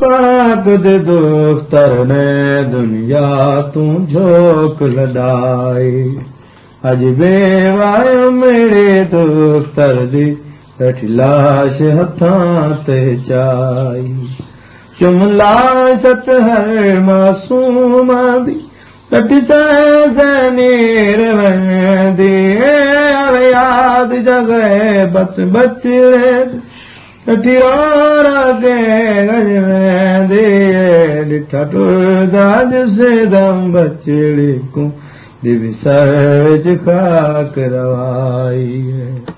پاک دے دختر نے دنیا تجھوک لڑائی اج بے وایو میرے دختر دی بیٹھی لاش ہتھاں تے چائی۔ چملا ست ہر معصوم دی بیٹھی سے زنیر یاد جگے بچ بچڑے بیٹھی اور ڈٹھا ٹردا جسے دم بچڑی کو دی سرج خاک روائی ہے۔